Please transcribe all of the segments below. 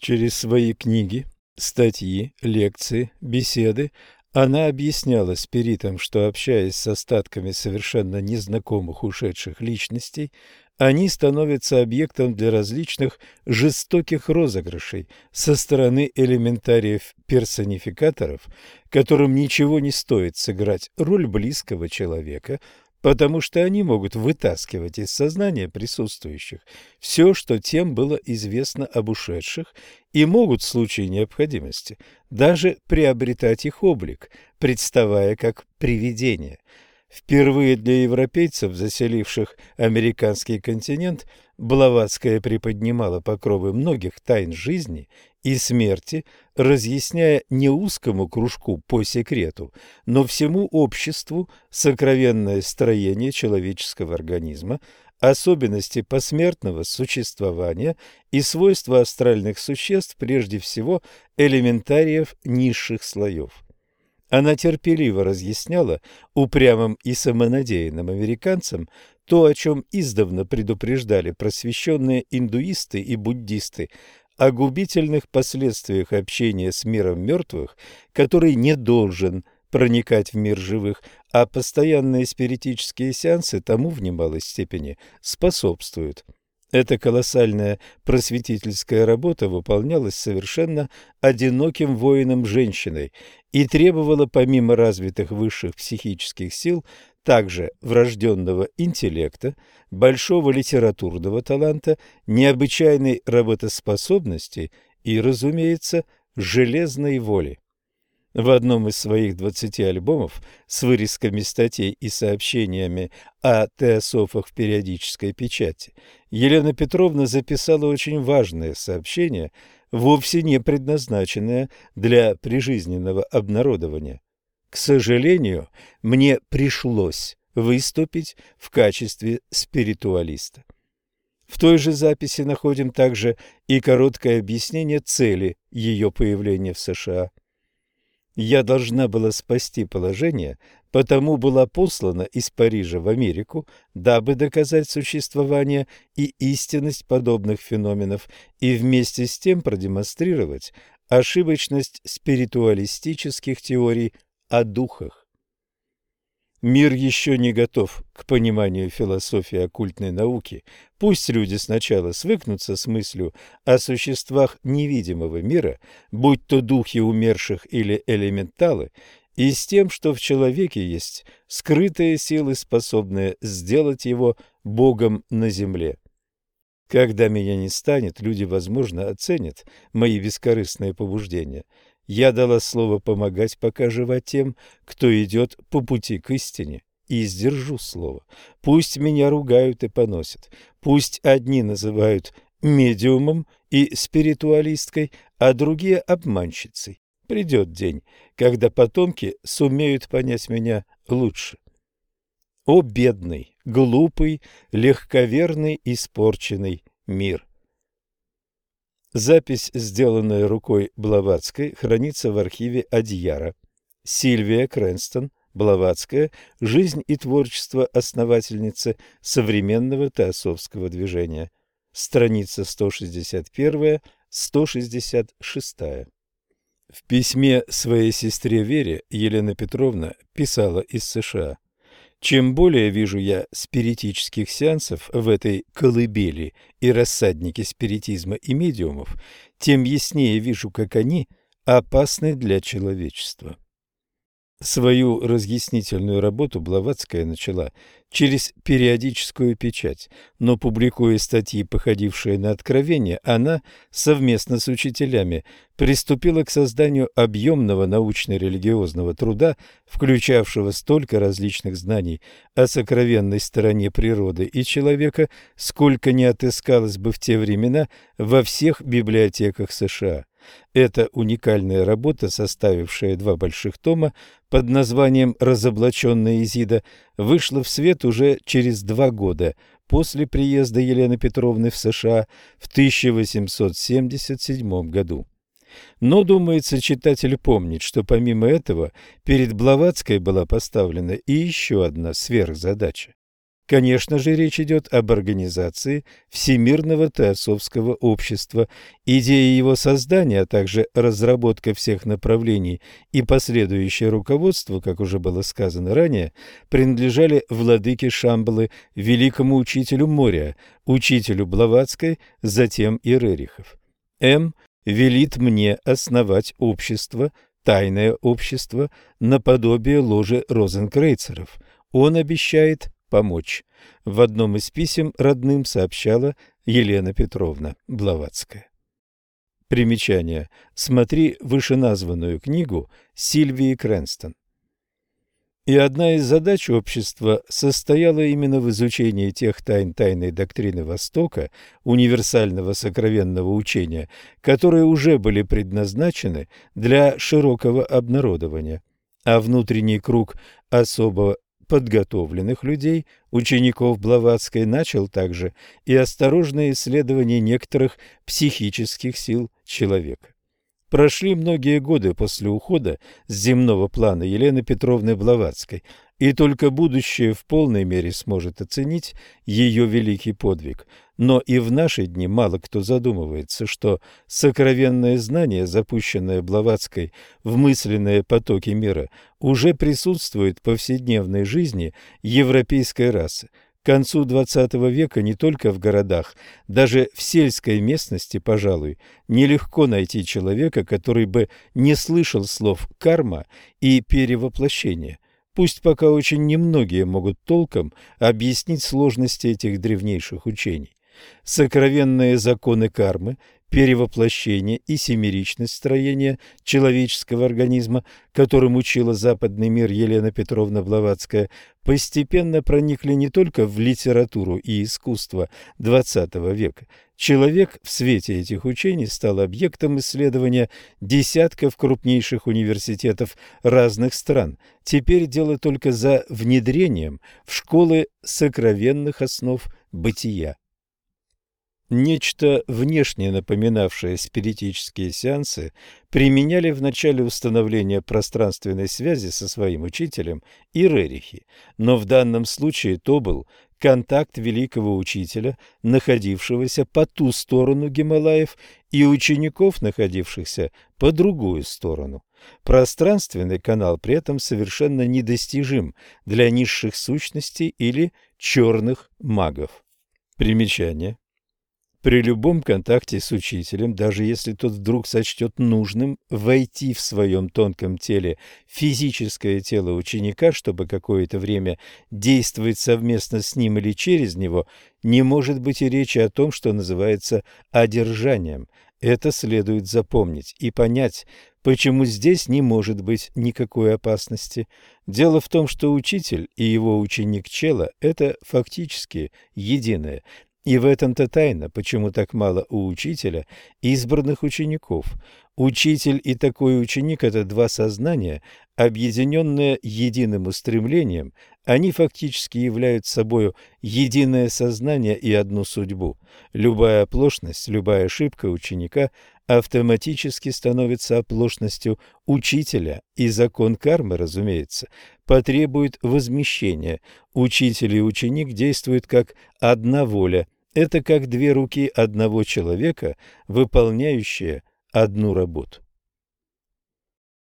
Через свои книги, статьи, лекции, беседы она объясняла спиритам, что, общаясь с остатками совершенно незнакомых ушедших личностей, они становятся объектом для различных жестоких розыгрышей со стороны элементариев-персонификаторов, которым ничего не стоит сыграть роль близкого человека, потому что они могут вытаскивать из сознания присутствующих все, что тем было известно об ушедших, и могут в случае необходимости даже приобретать их облик, представая как привидения – Впервые для европейцев, заселивших американский континент, Блаватская приподнимала покровы многих тайн жизни и смерти, разъясняя не узкому кружку по секрету, но всему обществу сокровенное строение человеческого организма, особенности посмертного существования и свойства астральных существ, прежде всего элементариев низших слоев. Она терпеливо разъясняла упрямым и самонадеянным американцам то, о чем издавна предупреждали просвещенные индуисты и буддисты, о губительных последствиях общения с миром мертвых, который не должен проникать в мир живых, а постоянные спиритические сеансы тому в немалой степени способствуют. Эта колоссальная просветительская работа выполнялась совершенно одиноким воином-женщиной и требовала помимо развитых высших психических сил также врожденного интеллекта, большого литературного таланта, необычайной работоспособности и, разумеется, железной воли. В одном из своих двадцати альбомов с вырезками статей и сообщениями о теософах в периодической печати Елена Петровна записала очень важное сообщение, вовсе не предназначенное для прижизненного обнародования. К сожалению, мне пришлось выступить в качестве спиритуалиста. В той же записи находим также и короткое объяснение цели ее появления в США – я должна была спасти положение, потому была послана из Парижа в Америку, дабы доказать существование и истинность подобных феноменов и вместе с тем продемонстрировать ошибочность спиритуалистических теорий о духах. Мир еще не готов к пониманию философии оккультной науки. Пусть люди сначала свыкнутся с мыслью о существах невидимого мира, будь то духи умерших или элементалы, и с тем, что в человеке есть скрытые силы, способные сделать его Богом на земле. Когда меня не станет, люди, возможно, оценят мои бескорыстные побуждения – я дала слово помогать, пока жива тем, кто идет по пути к истине, и сдержу слово. Пусть меня ругают и поносят, пусть одни называют медиумом и спиритуалисткой, а другие обманщицей. Придет день, когда потомки сумеют понять меня лучше. О, бедный, глупый, легковерный, испорченный мир! Запись, сделанная рукой Блаватской, хранится в архиве Адьяра. Сильвия Крэнстон, Блаватская, «Жизнь и творчество основательницы современного теософского движения». Страница 161-166. В письме своей сестре Вере Елена Петровна писала из США. Чем более вижу я спиритических сеансов в этой колыбели и рассаднике спиритизма и медиумов, тем яснее вижу, как они опасны для человечества. Свою разъяснительную работу Блаватская начала через периодическую печать, но публикуя статьи, походившие на откровения, она совместно с учителями приступила к созданию объемного научно-религиозного труда, включавшего столько различных знаний о сокровенной стороне природы и человека, сколько не отыскалось бы в те времена во всех библиотеках США. Эта уникальная работа, составившая два больших тома под названием «Разоблаченная Изида», вышла в свет уже через два года после приезда Елены Петровны в США в 1877 году. Но, думается, читатель помнит, что помимо этого перед Блаватской была поставлена и еще одна сверхзадача. Конечно же, речь идет об организации Всемирного теософского общества. Идея его создания, а также разработка всех направлений и последующее руководство, как уже было сказано ранее, принадлежали владыке Шамбалы, великому учителю моря, учителю Блаватской, затем и Рерихов. М. велит мне основать общество, тайное общество, наподобие ложи розенкрейцеров. Он обещает помочь. В одном из писем родным сообщала Елена Петровна Блаватская. Примечание. Смотри вышеназванную книгу Сильвии Крэнстон. И одна из задач общества состояла именно в изучении тех тайн тайной доктрины Востока, универсального сокровенного учения, которые уже были предназначены для широкого обнародования. А внутренний круг особо подготовленных людей, учеников Блаватской, начал также и осторожное исследование некоторых психических сил человека. Прошли многие годы после ухода с земного плана Елены Петровны Блаватской, и только будущее в полной мере сможет оценить ее великий подвиг. Но и в наши дни мало кто задумывается, что сокровенное знание, запущенное Блаватской в мысленные потоки мира, уже присутствует в повседневной жизни европейской расы – концу XX века не только в городах, даже в сельской местности, пожалуй, нелегко найти человека, который бы не слышал слов «карма» и «перевоплощение». Пусть пока очень немногие могут толком объяснить сложности этих древнейших учений. Сокровенные законы кармы перевоплощение и семеричность строения человеческого организма, которым учила западный мир Елена Петровна Блаватская, постепенно проникли не только в литературу и искусство XX века. Человек в свете этих учений стал объектом исследования десятков крупнейших университетов разных стран. Теперь дело только за внедрением в школы сокровенных основ бытия. Нечто внешне напоминавшее спиритические сеансы применяли в начале установления пространственной связи со своим учителем и Рерихи, но в данном случае то был контакт великого учителя, находившегося по ту сторону Гималаев, и учеников, находившихся по другую сторону. Пространственный канал при этом совершенно недостижим для низших сущностей или черных магов. Примечание. При любом контакте с учителем, даже если тот вдруг сочтет нужным войти в своем тонком теле физическое тело ученика, чтобы какое-то время действовать совместно с ним или через него, не может быть и речи о том, что называется одержанием. Это следует запомнить и понять, почему здесь не может быть никакой опасности. Дело в том, что учитель и его ученик Чела – это фактически единое – и в этом-то тайна, почему так мало у учителя избранных учеников. Учитель и такой ученик – это два сознания, объединенные единым устремлением, они фактически являются собою единое сознание и одну судьбу. Любая оплошность, любая ошибка ученика автоматически становится оплошностью учителя, и закон кармы, разумеется, потребует возмещения. Учитель и ученик действуют как одна воля – это как две руки одного человека, выполняющие одну работу.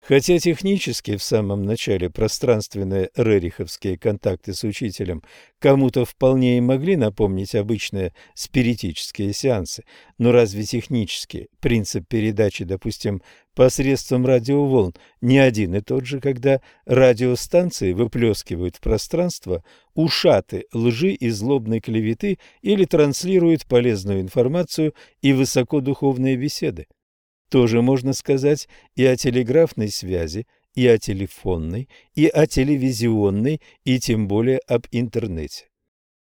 Хотя технически в самом начале пространственные рериховские контакты с учителем кому-то вполне и могли напомнить обычные спиритические сеансы, но разве технически принцип передачи, допустим, посредством радиоволн не один и тот же, когда радиостанции выплескивают в пространство ушаты лжи и злобной клеветы или транслируют полезную информацию и высокодуховные беседы? Тоже можно сказать и о телеграфной связи, и о телефонной, и о телевизионной, и тем более об интернете.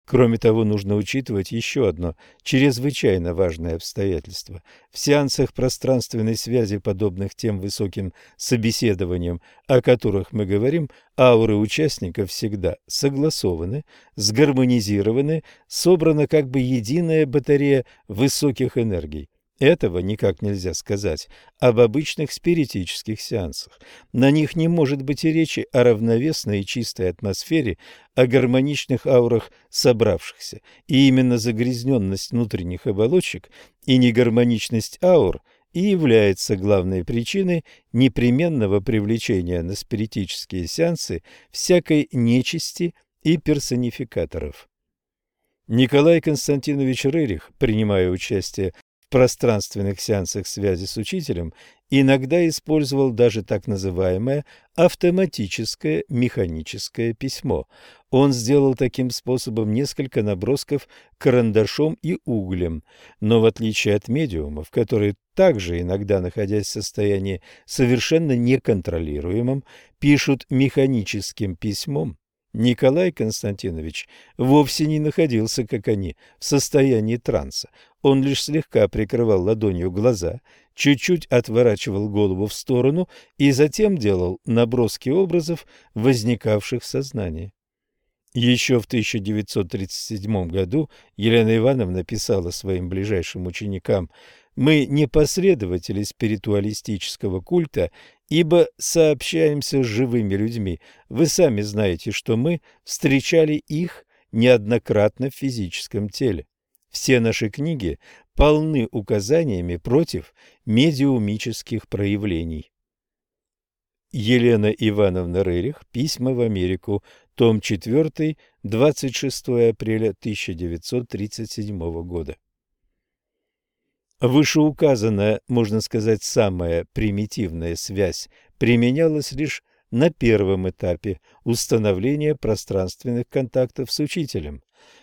Кроме того, нужно учитывать еще одно чрезвычайно важное обстоятельство. В сеансах пространственной связи, подобных тем высоким собеседованиям, о которых мы говорим, ауры участников всегда согласованы, сгармонизированы, собрана как бы единая батарея высоких энергий. Этого никак нельзя сказать об обычных спиритических сеансах. На них не может быть и речи о равновесной и чистой атмосфере, о гармоничных аурах собравшихся. И именно загрязненность внутренних оболочек и негармоничность аур и является главной причиной непременного привлечения на спиритические сеансы всякой нечисти и персонификаторов. Николай Константинович Рерих, принимая участие пространственных сеансах связи с учителем иногда использовал даже так называемое автоматическое механическое письмо. Он сделал таким способом несколько набросков карандашом и углем, но в отличие от медиумов, которые также иногда, находясь в состоянии совершенно неконтролируемом, пишут механическим письмом, Николай Константинович вовсе не находился, как они, в состоянии транса. Он лишь слегка прикрывал ладонью глаза, чуть-чуть отворачивал голову в сторону и затем делал наброски образов, возникавших в сознании. Еще в 1937 году Елена Ивановна писала своим ближайшим ученикам «Мы не последователи спиритуалистического культа ибо сообщаемся с живыми людьми. Вы сами знаете, что мы встречали их неоднократно в физическом теле. Все наши книги полны указаниями против медиумических проявлений. Елена Ивановна Рерих. Письма в Америку. Том 4. 26 апреля 1937 года. Вышеуказанная, можно сказать, самая примитивная связь применялась лишь на первом этапе установления пространственных контактов с учителем.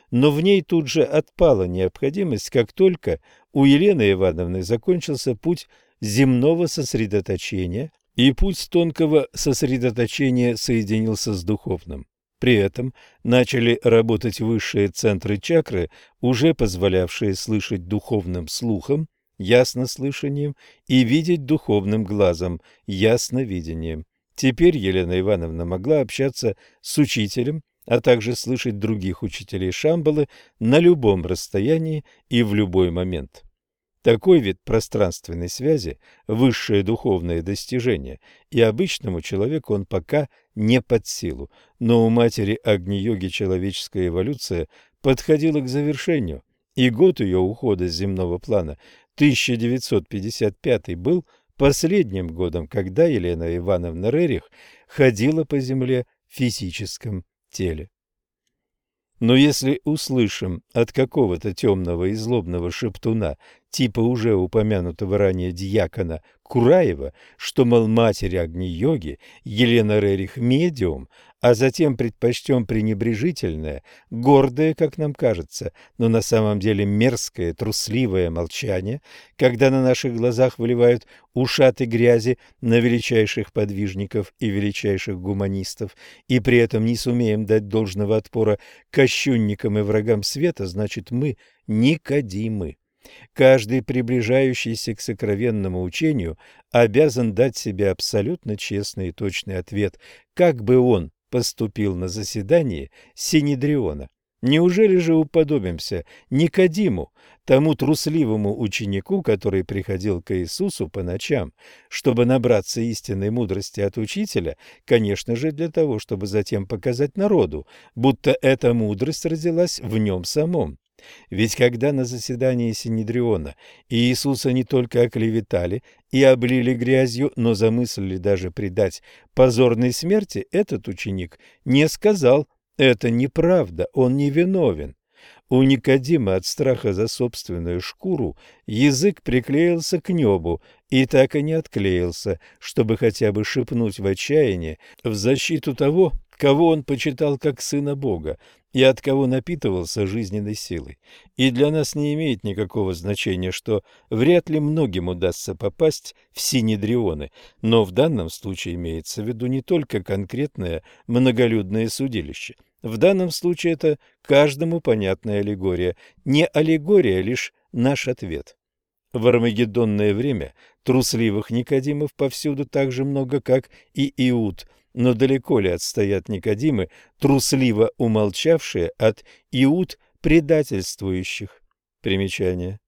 Но в ней тут же отпала необходимость, как только у Елены Ивановны закончился путь земного сосредоточения, и путь тонкого сосредоточения соединился с духовным. При этом начали работать высшие центры чакры, уже позволявшие слышать духовным слухом, яснослышанием, и видеть духовным глазом, ясновидением. Теперь Елена Ивановна могла общаться с учителем, а также слышать других учителей Шамбалы на любом расстоянии и в любой момент. Такой вид пространственной связи – высшее духовное достижение, и обычному человеку он пока не под силу, но у матери Агни-йоги человеческая эволюция подходила к завершению, и год ее ухода с земного плана, 1955, был последним годом, когда Елена Ивановна Рерих ходила по земле в физическом теле. Но если услышим от какого-то темного и злобного шептуна, типа уже упомянутого ранее дьякона Кураева, что, мол, матери Агни-йоги, Елена Рерих медиум, а затем предпочтем пренебрежительное, гордое, как нам кажется, но на самом деле мерзкое, трусливое молчание, когда на наших глазах выливают ушаты грязи на величайших подвижников и величайших гуманистов, и при этом не сумеем дать должного отпора кощунникам и врагам света, значит, мы Никодимы. Каждый, приближающийся к сокровенному учению, обязан дать себе абсолютно честный и точный ответ, как бы он поступил на заседании Синедриона. Неужели же уподобимся Никодиму, тому трусливому ученику, который приходил к Иисусу по ночам, чтобы набраться истинной мудрости от учителя, конечно же, для того, чтобы затем показать народу, будто эта мудрость родилась в нем самом? Ведь когда на заседании Синедриона Иисуса не только оклеветали и облили грязью, но замыслили даже предать позорной смерти, этот ученик не сказал «это неправда, он не виновен». У Никодима от страха за собственную шкуру язык приклеился к небу и так и не отклеился, чтобы хотя бы шепнуть в отчаянии в защиту того, кого он почитал как сына Бога, и от кого напитывался жизненной силой. И для нас не имеет никакого значения, что вряд ли многим удастся попасть в синедрионы, но в данном случае имеется в виду не только конкретное многолюдное судилище. В данном случае это каждому понятная аллегория. Не аллегория, лишь наш ответ. В армагеддонное время трусливых Никодимов повсюду так же много, как и Иуд – но далеко ли отстоят Никодимы, трусливо умолчавшие от Иуд предательствующих? Примечание.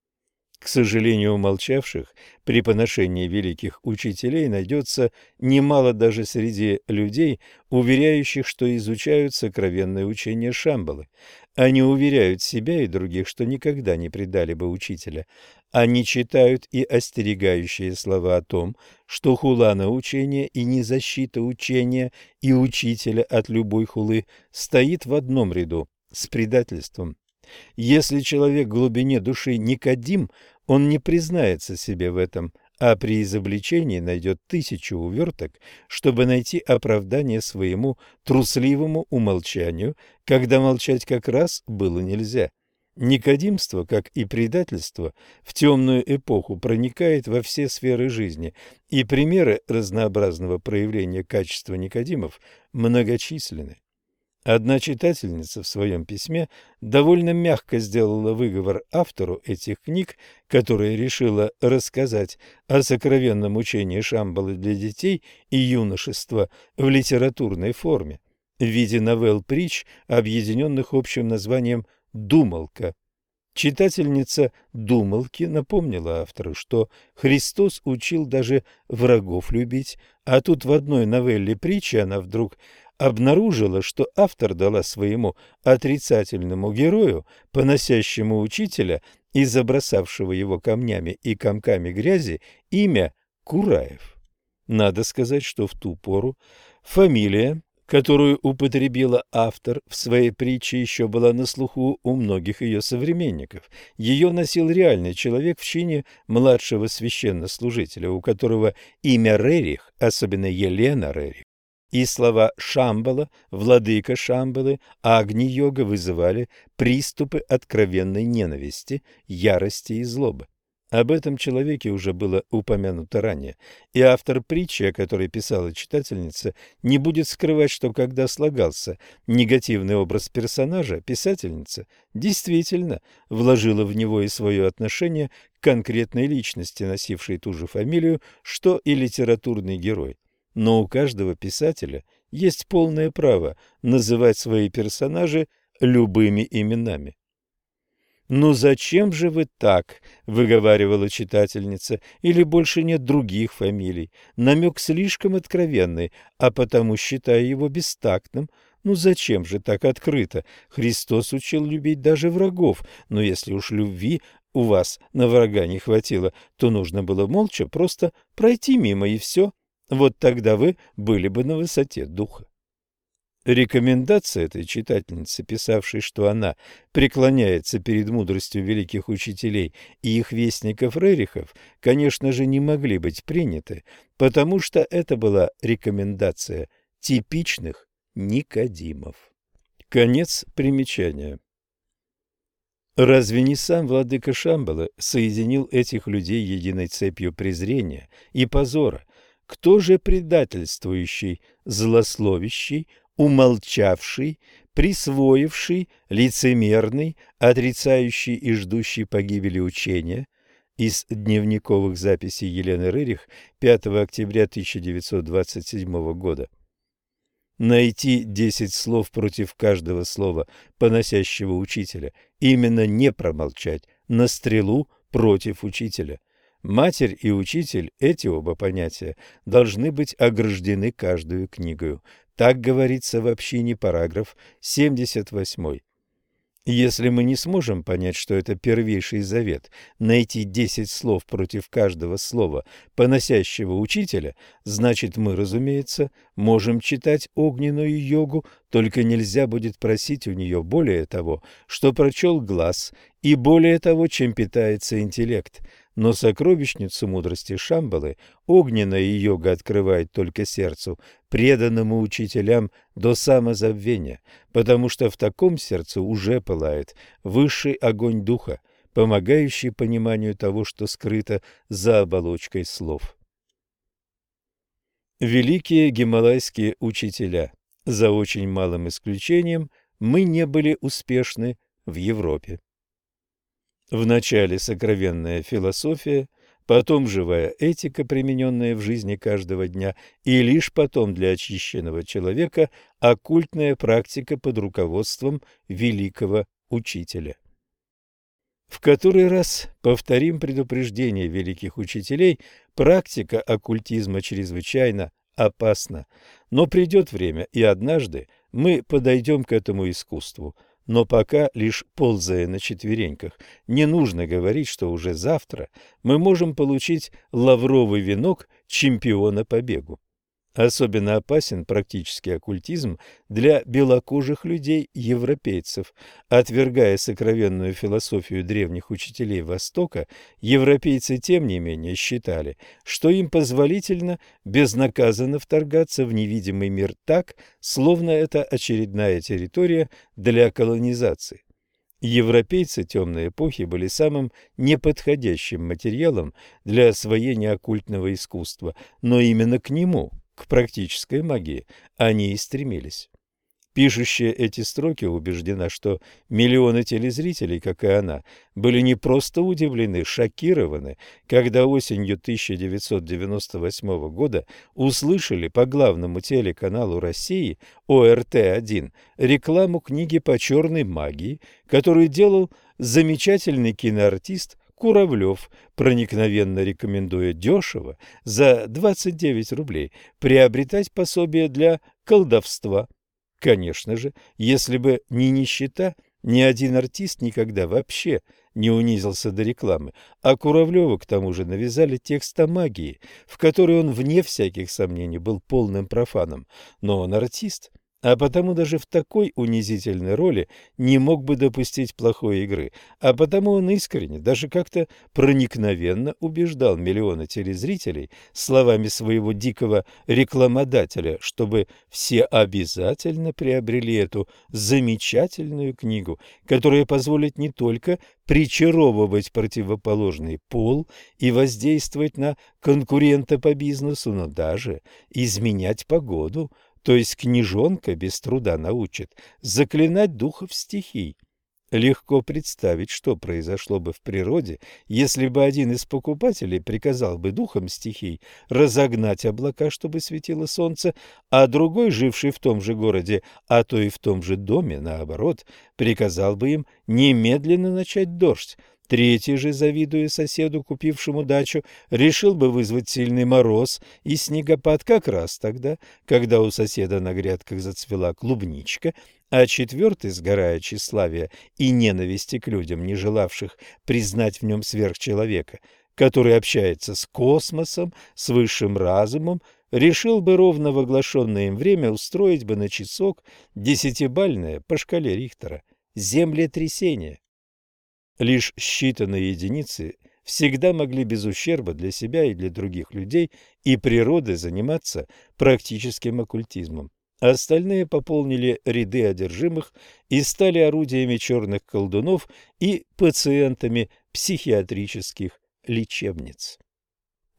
К сожалению, умолчавших при поношении великих учителей найдется немало даже среди людей, уверяющих, что изучают сокровенное учение Шамбалы. Они уверяют себя и других, что никогда не предали бы учителя. Они читают и остерегающие слова о том, что хула на учение и не защита учения и учителя от любой хулы стоит в одном ряду с предательством. Если человек в глубине души Никодим, он не признается себе в этом, а при изобличении найдет тысячу уверток, чтобы найти оправдание своему трусливому умолчанию, когда молчать как раз было нельзя. Никодимство, как и предательство, в темную эпоху проникает во все сферы жизни, и примеры разнообразного проявления качества Никодимов многочисленны. Одна читательница в своем письме довольно мягко сделала выговор автору этих книг, которая решила рассказать о сокровенном учении Шамбалы для детей и юношества в литературной форме в виде новелл-притч, объединенных общим названием «Думалка». Читательница «Думалки» напомнила автору, что Христос учил даже врагов любить, а тут в одной новелле притчи она вдруг обнаружила, что автор дала своему отрицательному герою, поносящему учителя и забросавшего его камнями и комками грязи, имя Кураев. Надо сказать, что в ту пору фамилия, которую употребила автор в своей притче, еще была на слуху у многих ее современников. Ее носил реальный человек в чине младшего священнослужителя, у которого имя Рерих, особенно Елена Рерих, и слова Шамбала, владыка Шамбалы, Агни-йога вызывали приступы откровенной ненависти, ярости и злобы. Об этом человеке уже было упомянуто ранее, и автор притчи, о которой писала читательница, не будет скрывать, что когда слагался негативный образ персонажа, писательница действительно вложила в него и свое отношение к конкретной личности, носившей ту же фамилию, что и литературный герой. Но у каждого писателя есть полное право называть свои персонажи любыми именами. «Ну зачем же вы так?» — выговаривала читательница. «Или больше нет других фамилий? Намек слишком откровенный, а потому считаю его бестактным. Ну зачем же так открыто? Христос учил любить даже врагов, но если уж любви у вас на врага не хватило, то нужно было молча просто пройти мимо и все. Вот тогда вы были бы на высоте духа. Рекомендация этой читательницы, писавшей, что она преклоняется перед мудростью великих учителей и их вестников Рерихов, конечно же, не могли быть приняты, потому что это была рекомендация типичных Никодимов. Конец примечания. Разве не сам владыка Шамбала соединил этих людей единой цепью презрения и позора, кто же предательствующий, злословящий, умолчавший, присвоивший, лицемерный, отрицающий и ждущий погибели учения? Из дневниковых записей Елены Рырих 5 октября 1927 года. Найти десять слов против каждого слова поносящего учителя, именно не промолчать, на стрелу против учителя – Матерь и учитель, эти оба понятия, должны быть ограждены каждую книгою. Так говорится в общине параграф 78. Если мы не сможем понять, что это первейший завет, найти десять слов против каждого слова, поносящего учителя, значит мы, разумеется, можем читать огненную йогу, только нельзя будет просить у нее более того, что прочел глаз, и более того, чем питается интеллект – но сокровищницу мудрости Шамбалы огненная йога открывает только сердцу, преданному учителям до самозабвения, потому что в таком сердце уже пылает высший огонь духа, помогающий пониманию того, что скрыто за оболочкой слов. Великие гималайские учителя, за очень малым исключением, мы не были успешны в Европе. Вначале сокровенная философия, потом живая этика, примененная в жизни каждого дня, и лишь потом для очищенного человека оккультная практика под руководством великого учителя. В который раз повторим предупреждение великих учителей, практика оккультизма чрезвычайно опасна. Но придет время, и однажды мы подойдем к этому искусству – но пока лишь ползая на четвереньках. Не нужно говорить, что уже завтра мы можем получить лавровый венок чемпиона по бегу. Особенно опасен практический оккультизм для белокожих людей-европейцев. Отвергая сокровенную философию древних учителей Востока, европейцы тем не менее считали, что им позволительно безнаказанно вторгаться в невидимый мир так, словно это очередная территория для колонизации. Европейцы темной эпохи были самым неподходящим материалом для освоения оккультного искусства, но именно к нему – к практической магии они и стремились. Пишущая эти строки убеждена, что миллионы телезрителей, как и она, были не просто удивлены, шокированы, когда осенью 1998 года услышали по главному телеканалу России ОРТ-1 рекламу книги по черной магии, которую делал замечательный киноартист Куравлев, проникновенно рекомендуя дешево, за 29 рублей, приобретать пособие для колдовства. Конечно же, если бы не нищета, ни один артист никогда вообще не унизился до рекламы, а Куравлеву к тому же навязали текст о магии, в который он, вне всяких сомнений, был полным профаном. Но он артист, а потому даже в такой унизительной роли не мог бы допустить плохой игры, а потому он искренне, даже как-то проникновенно убеждал миллионы телезрителей словами своего дикого рекламодателя, чтобы все обязательно приобрели эту замечательную книгу, которая позволит не только причаровывать противоположный пол и воздействовать на конкурента по бизнесу, но даже изменять погоду – то есть книжонка без труда научит заклинать духов стихий. Легко представить, что произошло бы в природе, если бы один из покупателей приказал бы духам стихий разогнать облака, чтобы светило солнце, а другой, живший в том же городе, а то и в том же доме, наоборот, приказал бы им немедленно начать дождь, Третий же, завидуя соседу, купившему дачу, решил бы вызвать сильный мороз и снегопад как раз тогда, когда у соседа на грядках зацвела клубничка, а четвертый, сгорая тщеславия и ненависти к людям, не желавших признать в нем сверхчеловека, который общается с космосом, с высшим разумом, решил бы ровно в оглашенное им время устроить бы на часок десятибальное по шкале Рихтера землетрясение. Лишь считанные единицы всегда могли без ущерба для себя и для других людей и природы заниматься практическим оккультизмом. Остальные пополнили ряды одержимых и стали орудиями черных колдунов и пациентами психиатрических лечебниц.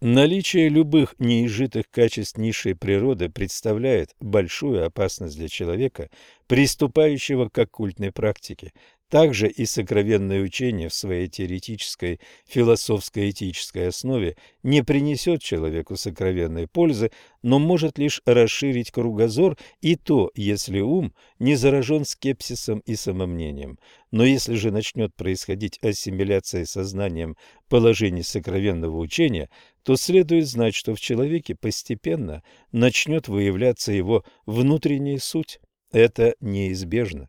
Наличие любых неизжитых качеств низшей природы представляет большую опасность для человека, приступающего к оккультной практике, также и сокровенное учение в своей теоретической философско-этической основе не принесет человеку сокровенной пользы, но может лишь расширить кругозор, и то, если ум не заражен скепсисом и самомнением. Но если же начнет происходить ассимиляция сознанием положений сокровенного учения, то следует знать, что в человеке постепенно начнет выявляться его внутренняя суть. Это неизбежно.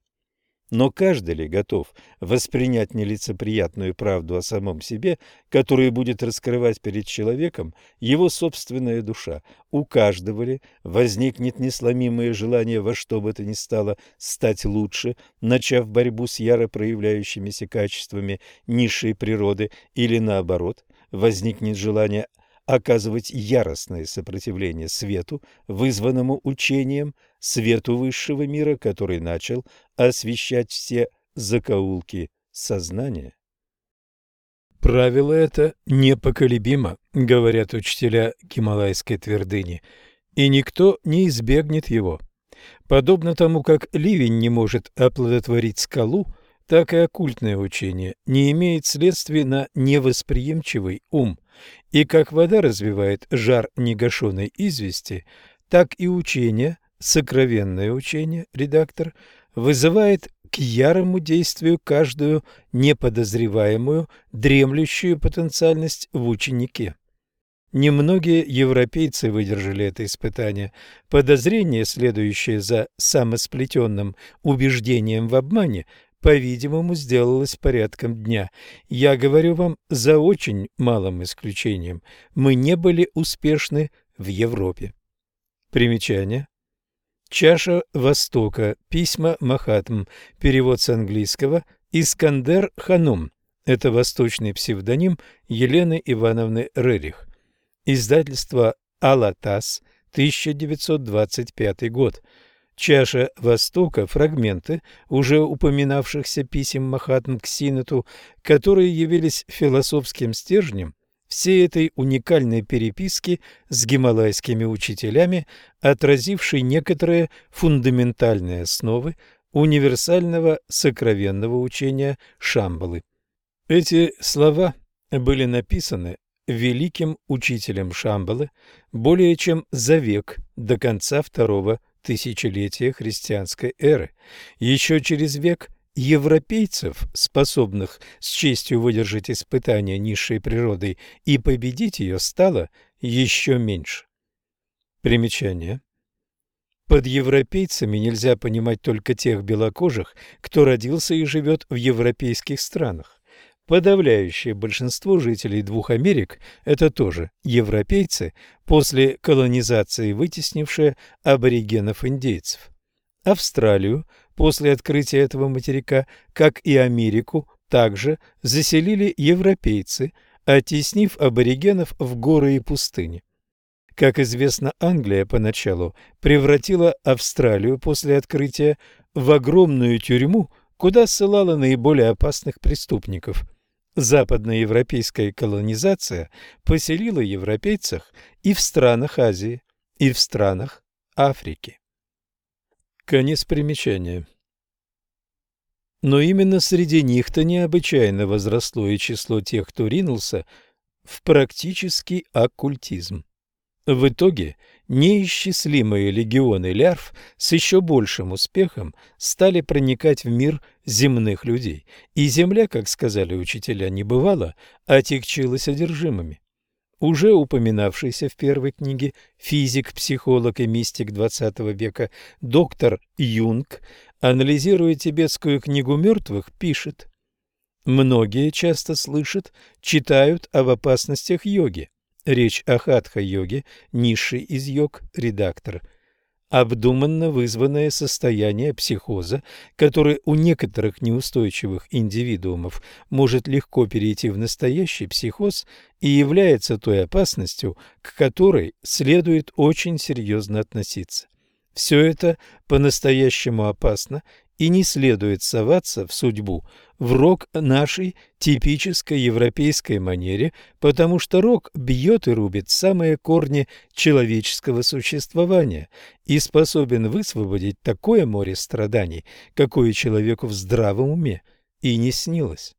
Но каждый ли готов воспринять нелицеприятную правду о самом себе, которую будет раскрывать перед человеком его собственная душа? У каждого ли возникнет несломимое желание во что бы то ни стало стать лучше, начав борьбу с яро проявляющимися качествами низшей природы, или наоборот, возникнет желание оказывать яростное сопротивление свету, вызванному учением, свету высшего мира, который начал освещать все закоулки сознания. Правило это непоколебимо, говорят учителя Гималайской твердыни, и никто не избегнет его. Подобно тому, как ливень не может оплодотворить скалу, так и оккультное учение не имеет следствий на невосприимчивый ум, и как вода развивает жар негашенной извести, так и учение, сокровенное учение, редактор, вызывает к ярому действию каждую неподозреваемую, дремлющую потенциальность в ученике. Немногие европейцы выдержали это испытание. Подозрение, следующее за самосплетенным убеждением в обмане, по-видимому, сделалось порядком дня. Я говорю вам за очень малым исключением. Мы не были успешны в Европе. Примечание. Чаша Востока. Письма Махатм. Перевод с английского. Искандер Ханум. Это восточный псевдоним Елены Ивановны Рерих. Издательство «Алатас», 1925 год. Чаша Востока – фрагменты уже упоминавшихся писем Махатм к Синату, которые явились философским стержнем всей этой уникальной переписки с гималайскими учителями, отразившей некоторые фундаментальные основы универсального сокровенного учения Шамбалы. Эти слова были написаны великим учителем Шамбалы более чем за век до конца второго тысячелетия христианской эры. Еще через век европейцев, способных с честью выдержать испытания низшей природой и победить ее, стало еще меньше. Примечание. Под европейцами нельзя понимать только тех белокожих, кто родился и живет в европейских странах. Подавляющее большинство жителей двух Америк – это тоже европейцы, после колонизации вытеснившие аборигенов-индейцев. Австралию после открытия этого материка, как и Америку, также заселили европейцы, оттеснив аборигенов в горы и пустыни. Как известно, Англия поначалу превратила Австралию после открытия в огромную тюрьму, куда ссылала наиболее опасных преступников. Западноевропейская колонизация поселила европейцев и в странах Азии, и в странах Африки. Конец примечания. Но именно среди них-то необычайно возросло и число тех, кто ринулся в практический оккультизм. В итоге неисчислимые легионы лярв с еще большим успехом стали проникать в мир земных людей, и земля, как сказали учителя, не бывало, а текчила содержимыми. Уже упоминавшийся в первой книге физик, психолог и мистик XX века доктор Юнг, анализируя тибетскую книгу мертвых, пишет «Многие часто слышат, читают об опасностях йоги. Речь о хатха-йоге, низший из йог, редактор. Обдуманно вызванное состояние психоза, которое у некоторых неустойчивых индивидуумов может легко перейти в настоящий психоз и является той опасностью, к которой следует очень серьезно относиться. Все это по-настоящему опасно и не следует соваться в судьбу в рок нашей типической европейской манере, потому что рок бьет и рубит самые корни человеческого существования и способен высвободить такое море страданий, какое человеку в здравом уме и не снилось.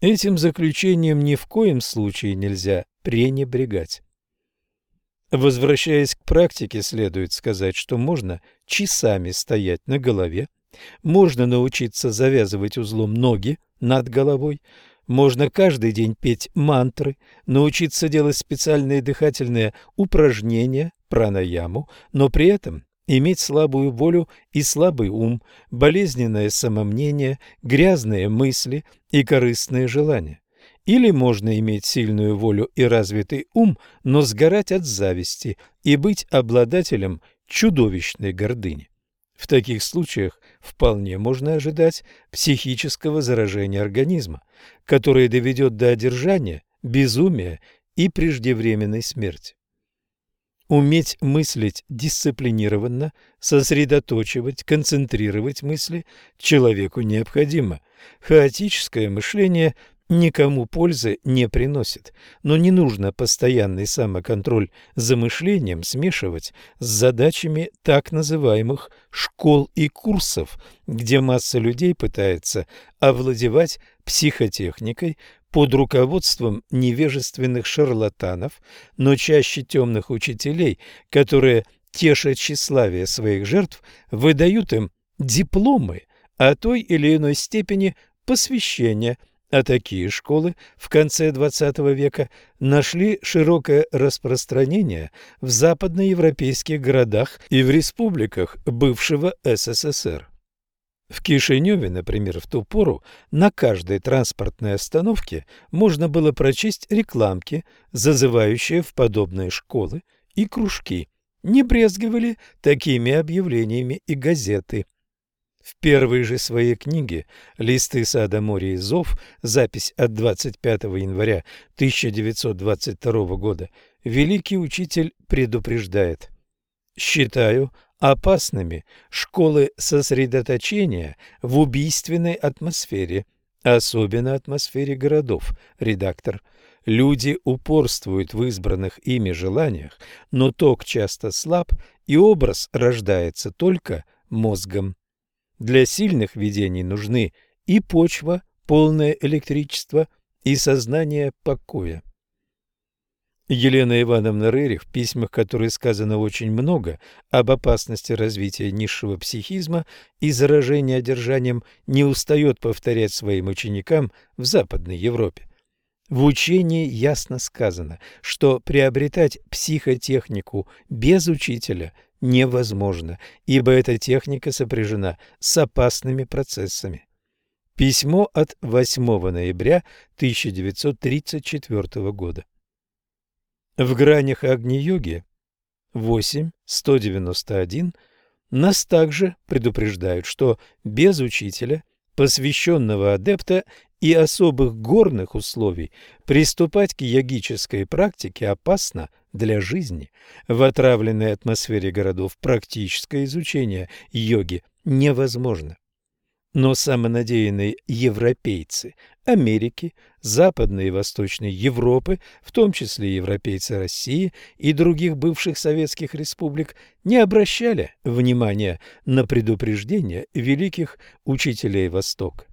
Этим заключением ни в коем случае нельзя пренебрегать. Возвращаясь к практике, следует сказать, что можно часами стоять на голове, можно научиться завязывать узлом ноги над головой, можно каждый день петь мантры, научиться делать специальные дыхательные упражнения, пранаяму, но при этом иметь слабую волю и слабый ум, болезненное самомнение, грязные мысли и корыстные желания. Или можно иметь сильную волю и развитый ум, но сгорать от зависти и быть обладателем чудовищной гордыни. В таких случаях вполне можно ожидать психического заражения организма, которое доведет до одержания, безумия и преждевременной смерти. Уметь мыслить дисциплинированно, сосредоточивать, концентрировать мысли человеку необходимо. Хаотическое мышление никому пользы не приносит, но не нужно постоянный самоконтроль за мышлением смешивать с задачами так называемых школ и курсов, где масса людей пытается овладевать психотехникой под руководством невежественных шарлатанов, но чаще темных учителей, которые, тешат тщеславие своих жертв, выдают им дипломы а той или иной степени посвящения, а такие школы в конце XX века нашли широкое распространение в западноевропейских городах и в республиках бывшего СССР. В Кишиневе, например, в ту пору на каждой транспортной остановке можно было прочесть рекламки, зазывающие в подобные школы и кружки. Не брезговали такими объявлениями и газеты. В первой же своей книге «Листы сада, моря и зов», запись от 25 января 1922 года, великий учитель предупреждает «Считаю опасными школы сосредоточения в убийственной атмосфере, особенно атмосфере городов, редактор. Люди упорствуют в избранных ими желаниях, но ток часто слаб, и образ рождается только мозгом. Для сильных видений нужны и почва, полное электричество, и сознание покоя. Елена Ивановна Рерих, в письмах которой сказано очень много об опасности развития низшего психизма и заражения одержанием, не устает повторять своим ученикам в Западной Европе. В учении ясно сказано, что приобретать психотехнику без учителя невозможно, ибо эта техника сопряжена с опасными процессами. Письмо от 8 ноября 1934 года. В гранях Агни-йоги 8.191 нас также предупреждают, что без учителя, посвященного адепта и особых горных условий приступать к йогической практике опасно для жизни. В отравленной атмосфере городов практическое изучение йоги невозможно. Но самонадеянные европейцы Америки, Западной и Восточной Европы, в том числе европейцы России и других бывших советских республик, не обращали внимания на предупреждения великих учителей Востока.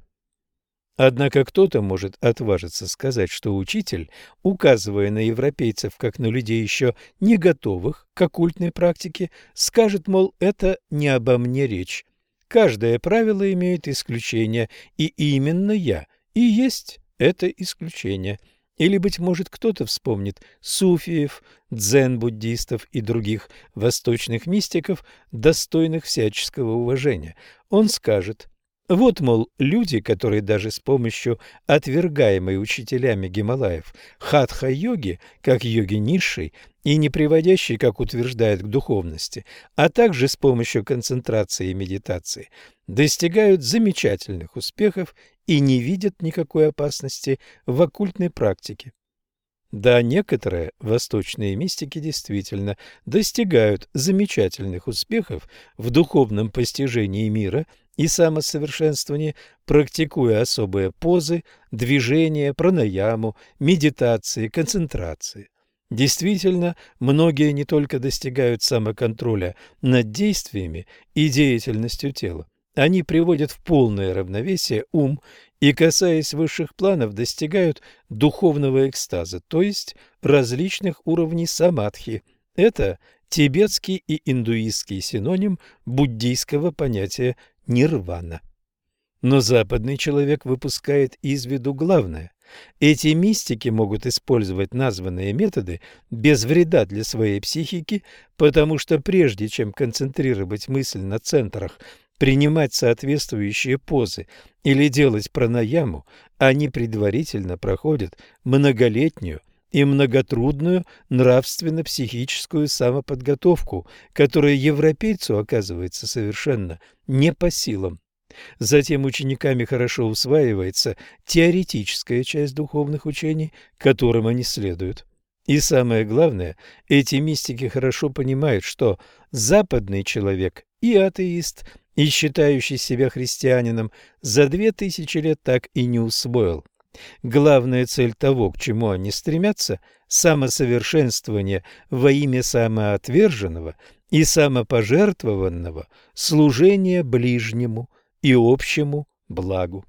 Однако кто-то может отважиться сказать, что учитель, указывая на европейцев как на людей еще не готовых к оккультной практике, скажет, мол, это не обо мне речь, Каждое правило имеет исключение, и именно я и есть это исключение. Или, быть может, кто-то вспомнит суфиев, дзен-буддистов и других восточных мистиков, достойных всяческого уважения. Он скажет, вот, мол, люди, которые даже с помощью отвергаемой учителями Гималаев хатха-йоги, как йоги низшей и не приводящей, как утверждают, к духовности, а также с помощью концентрации и медитации, достигают замечательных успехов и не видят никакой опасности в оккультной практике. Да, некоторые восточные мистики действительно достигают замечательных успехов в духовном постижении мира – и самосовершенствование, практикуя особые позы, движения, пранаяму, медитации, концентрации. Действительно, многие не только достигают самоконтроля над действиями и деятельностью тела, они приводят в полное равновесие ум и, касаясь высших планов, достигают духовного экстаза, то есть различных уровней самадхи. Это тибетский и индуистский синоним буддийского понятия нирвана. Но западный человек выпускает из виду главное. Эти мистики могут использовать названные методы без вреда для своей психики, потому что прежде чем концентрировать мысль на центрах, принимать соответствующие позы или делать пранаяму, они предварительно проходят многолетнюю и многотрудную нравственно-психическую самоподготовку, которая европейцу оказывается совершенно не по силам. Затем учениками хорошо усваивается теоретическая часть духовных учений, которым они следуют. И самое главное, эти мистики хорошо понимают, что западный человек и атеист, и считающий себя христианином, за две тысячи лет так и не усвоил Главная цель того, к чему они стремятся – самосовершенствование во имя самоотверженного и самопожертвованного служения ближнему и общему благу.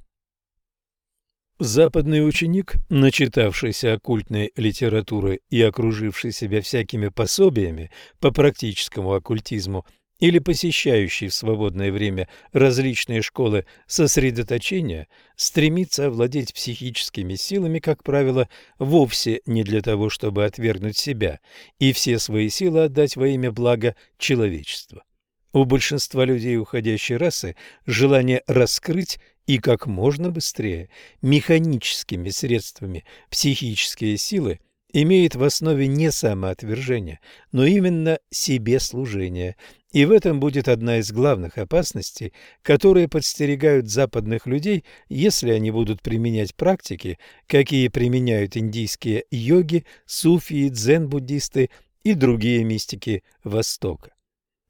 Западный ученик, начитавшийся оккультной литературы и окруживший себя всякими пособиями по практическому оккультизму, или посещающий в свободное время различные школы сосредоточения, стремится овладеть психическими силами, как правило, вовсе не для того, чтобы отвергнуть себя и все свои силы отдать во имя блага человечества. У большинства людей уходящей расы желание раскрыть и как можно быстрее механическими средствами психические силы имеет в основе не самоотвержение, но именно себе служение, и в этом будет одна из главных опасностей, которые подстерегают западных людей, если они будут применять практики, какие применяют индийские йоги, суфии, дзен-буддисты и другие мистики Востока.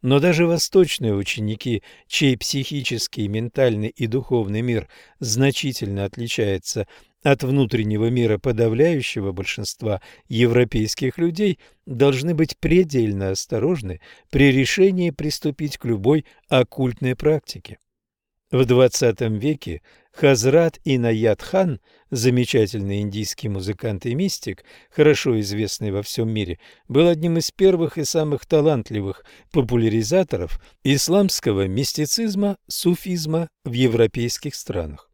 Но даже восточные ученики, чей психический, ментальный и духовный мир значительно отличается от внутреннего мира подавляющего большинства европейских людей, должны быть предельно осторожны при решении приступить к любой оккультной практике. В XX веке Хазрат Инаят хан, замечательный индийский музыкант и мистик, хорошо известный во всем мире, был одним из первых и самых талантливых популяризаторов исламского мистицизма, суфизма в европейских странах.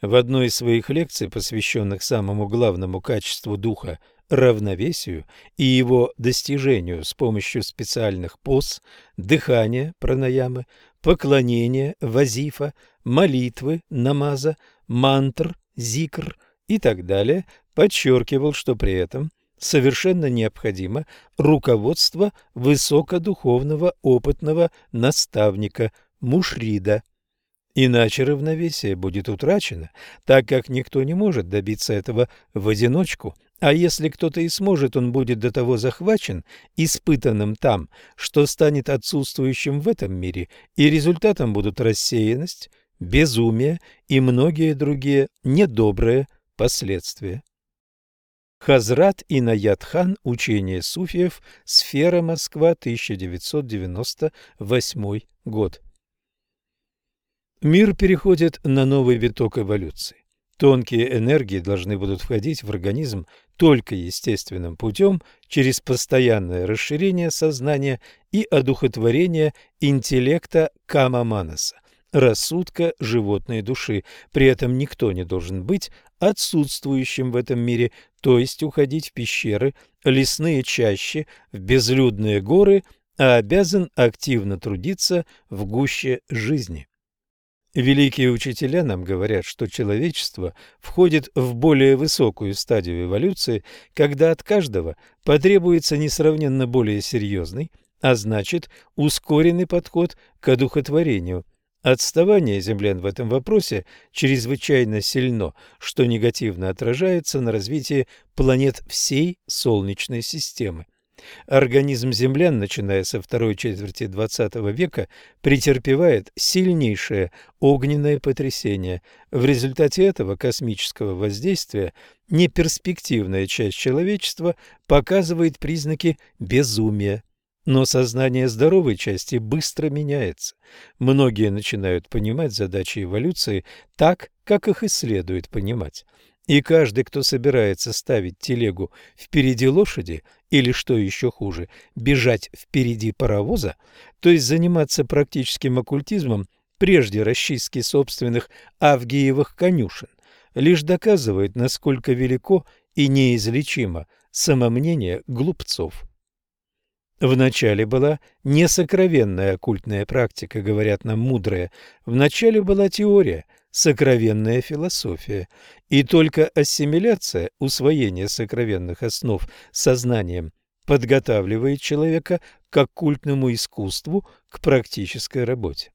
В одной из своих лекций, посвященных самому главному качеству духа равновесию и его достижению с помощью специальных поз, дыхания, пранаямы, поклонения, вазифа, молитвы, намаза, мантр, зикр и так далее, подчеркивал, что при этом совершенно необходимо руководство высокодуховного опытного наставника, мушрида. Иначе равновесие будет утрачено, так как никто не может добиться этого в одиночку, а если кто-то и сможет, он будет до того захвачен, испытанным там, что станет отсутствующим в этом мире, и результатом будут рассеянность, безумие и многие другие недобрые последствия. Хазрат Инаят-хан. Учение суфиев. Сфера. Москва. 1998 год. Мир переходит на новый виток эволюции. Тонкие энергии должны будут входить в организм только естественным путем, через постоянное расширение сознания и одухотворение интеллекта кама-манаса, рассудка животной души. При этом никто не должен быть отсутствующим в этом мире, то есть уходить в пещеры, лесные чащи, в безлюдные горы, а обязан активно трудиться в гуще жизни. Великие учителя нам говорят, что человечество входит в более высокую стадию эволюции, когда от каждого потребуется несравненно более серьезный, а значит ускоренный подход к одухотворению. Отставание землян в этом вопросе чрезвычайно сильно, что негативно отражается на развитии планет всей Солнечной системы. Организм землян, начиная со второй четверти XX века, претерпевает сильнейшее огненное потрясение. В результате этого космического воздействия неперспективная часть человечества показывает признаки безумия. Но сознание здоровой части быстро меняется. Многие начинают понимать задачи эволюции так, как их и следует понимать. И каждый, кто собирается ставить телегу впереди лошади, или, что еще хуже, бежать впереди паровоза, то есть заниматься практическим оккультизмом прежде расчистки собственных авгиевых конюшен, лишь доказывает, насколько велико и неизлечимо самомнение глупцов. Вначале была несокровенная оккультная практика, говорят нам мудрые. Вначале была теория – сокровенная философия, и только ассимиляция, усвоение сокровенных основ сознанием подготавливает человека к оккультному искусству, к практической работе.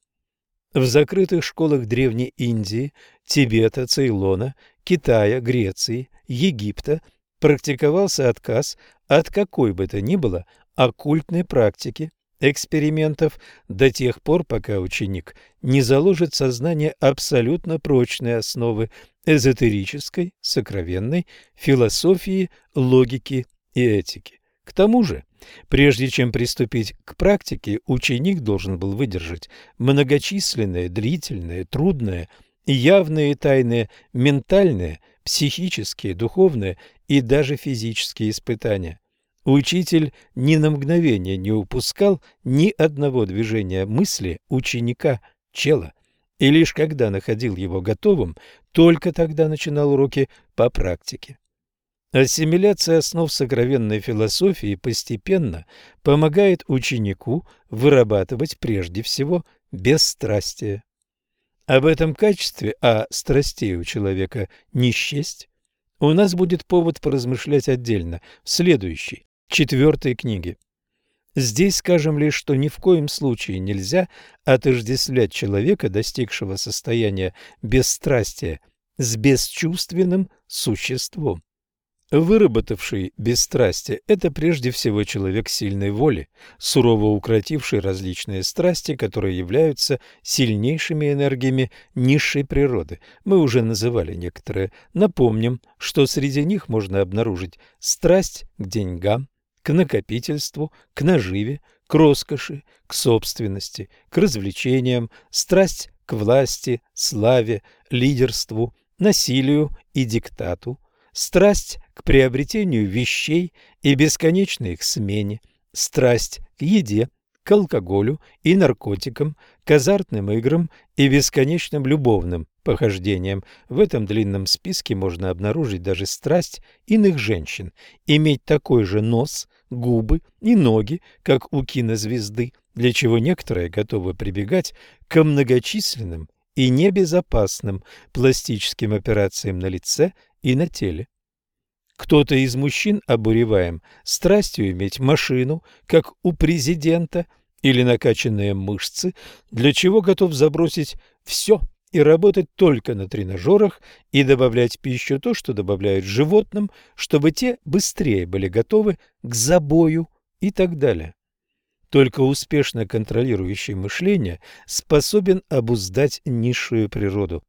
В закрытых школах Древней Индии, Тибета, Цейлона, Китая, Греции, Египта практиковался отказ от какой бы то ни было оккультной практики, экспериментов до тех пор, пока ученик не заложит в сознание абсолютно прочные основы эзотерической, сокровенной философии, логики и этики. К тому же, прежде чем приступить к практике, ученик должен был выдержать многочисленные, длительные, трудные, явные и тайные ментальные, психические, духовные и даже физические испытания. Учитель ни на мгновение не упускал ни одного движения мысли ученика чела, и лишь когда находил его готовым, только тогда начинал уроки по практике. Ассимиляция основ сокровенной философии постепенно помогает ученику вырабатывать прежде всего бесстрастие. Об этом качестве, а страстей у человека не счесть, у нас будет повод поразмышлять отдельно в следующей, четвертой книге. Здесь скажем лишь, что ни в коем случае нельзя отождествлять человека, достигшего состояния бесстрастия, с бесчувственным существом. Выработавший бесстрастие – это прежде всего человек сильной воли, сурово укротивший различные страсти, которые являются сильнейшими энергиями низшей природы. Мы уже называли некоторые. Напомним, что среди них можно обнаружить страсть к деньгам, к накопительству, к наживе, к роскоши, к собственности, к развлечениям, страсть к власти, славе, лидерству, насилию и диктату, страсть к приобретению вещей и бесконечной их смене, страсть к еде, к алкоголю и наркотикам, к азартным играм и бесконечным любовным похождениям. В этом длинном списке можно обнаружить даже страсть иных женщин, иметь такой же нос, губы и ноги, как у кинозвезды, для чего некоторые готовы прибегать к многочисленным и небезопасным пластическим операциям на лице и на теле. Кто-то из мужчин обуреваем страстью иметь машину, как у президента, или накачанные мышцы, для чего готов забросить все и работать только на тренажерах и добавлять в пищу то, что добавляют животным, чтобы те быстрее были готовы к забою и так далее. Только успешно контролирующий мышление способен обуздать низшую природу.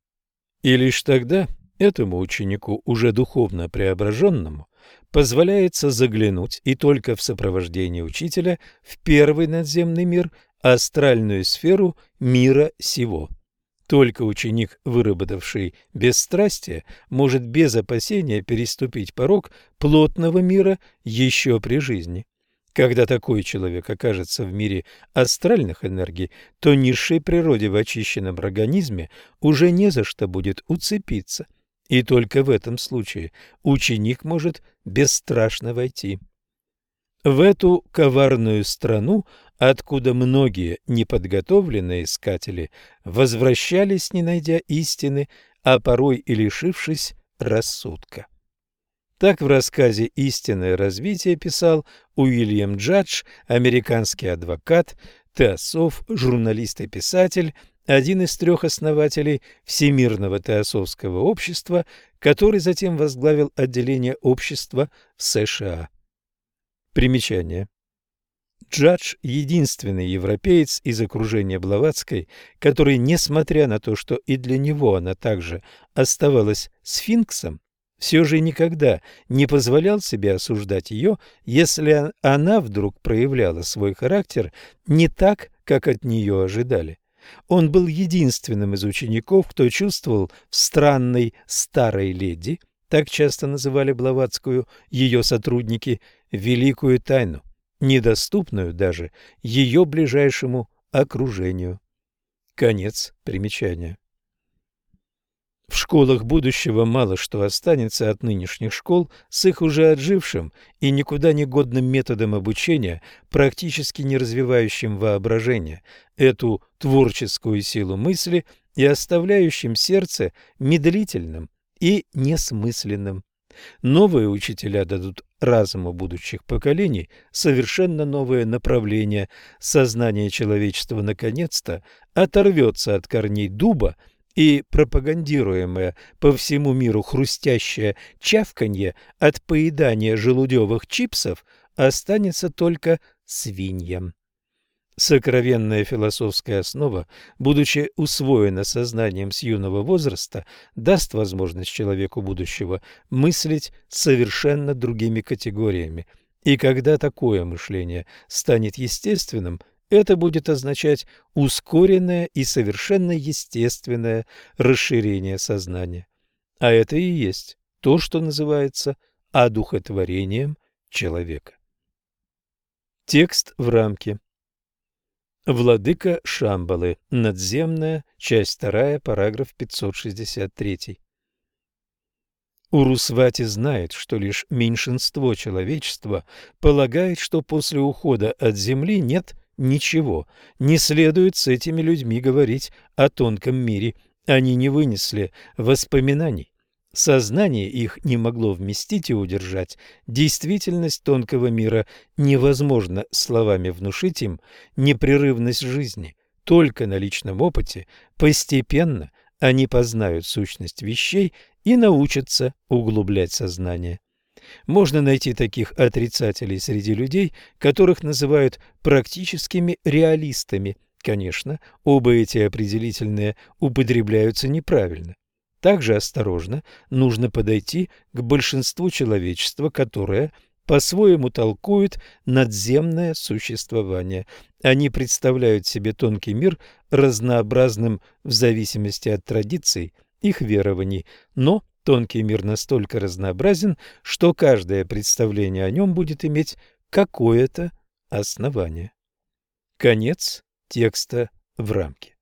И лишь тогда Этому ученику, уже духовно преображенному, позволяется заглянуть и только в сопровождении учителя в первый надземный мир, астральную сферу мира сего. Только ученик, выработавший бесстрастие, может без опасения переступить порог плотного мира еще при жизни. Когда такой человек окажется в мире астральных энергий, то низшей природе в очищенном организме уже не за что будет уцепиться – и только в этом случае ученик может бесстрашно войти. В эту коварную страну, откуда многие неподготовленные искатели возвращались, не найдя истины, а порой и лишившись рассудка. Так в рассказе «Истинное развитие» писал Уильям Джадж, американский адвокат, теософ, журналист и писатель, один из трех основателей Всемирного теософского общества, который затем возглавил отделение общества в США. Примечание. Джадж – единственный европеец из окружения Блаватской, который, несмотря на то, что и для него она также оставалась сфинксом, все же никогда не позволял себе осуждать ее, если она вдруг проявляла свой характер не так, как от нее ожидали. Он был единственным из учеников, кто чувствовал в странной старой леди, так часто называли Блаватскую ее сотрудники, великую тайну, недоступную даже ее ближайшему окружению. Конец примечания. В школах будущего мало что останется от нынешних школ с их уже отжившим и никуда не годным методом обучения, практически не развивающим воображение, эту творческую силу мысли и оставляющим сердце медлительным и несмысленным. Новые учителя дадут разуму будущих поколений совершенно новое направление. Сознание человечества наконец-то оторвется от корней дуба и пропагандируемое по всему миру хрустящее чавканье от поедания желудевых чипсов останется только свиньям. Сокровенная философская основа, будучи усвоена сознанием с юного возраста, даст возможность человеку будущего мыслить совершенно другими категориями. И когда такое мышление станет естественным, это будет означать ускоренное и совершенно естественное расширение сознания. А это и есть то, что называется одухотворением человека. Текст в рамке. Владыка Шамбалы. Надземная. Часть 2. Параграф 563. Урусвати знает, что лишь меньшинство человечества полагает, что после ухода от Земли нет ничего. Не следует с этими людьми говорить о тонком мире. Они не вынесли воспоминаний. Сознание их не могло вместить и удержать. Действительность тонкого мира невозможно словами внушить им непрерывность жизни. Только на личном опыте постепенно они познают сущность вещей и научатся углублять сознание. Можно найти таких отрицателей среди людей, которых называют практическими реалистами. Конечно, оба эти определительные употребляются неправильно. Также осторожно нужно подойти к большинству человечества, которое по-своему толкует надземное существование. Они представляют себе тонкий мир разнообразным в зависимости от традиций их верований, но тонкий мир настолько разнообразен, что каждое представление о нем будет иметь какое-то основание. Конец текста в рамке.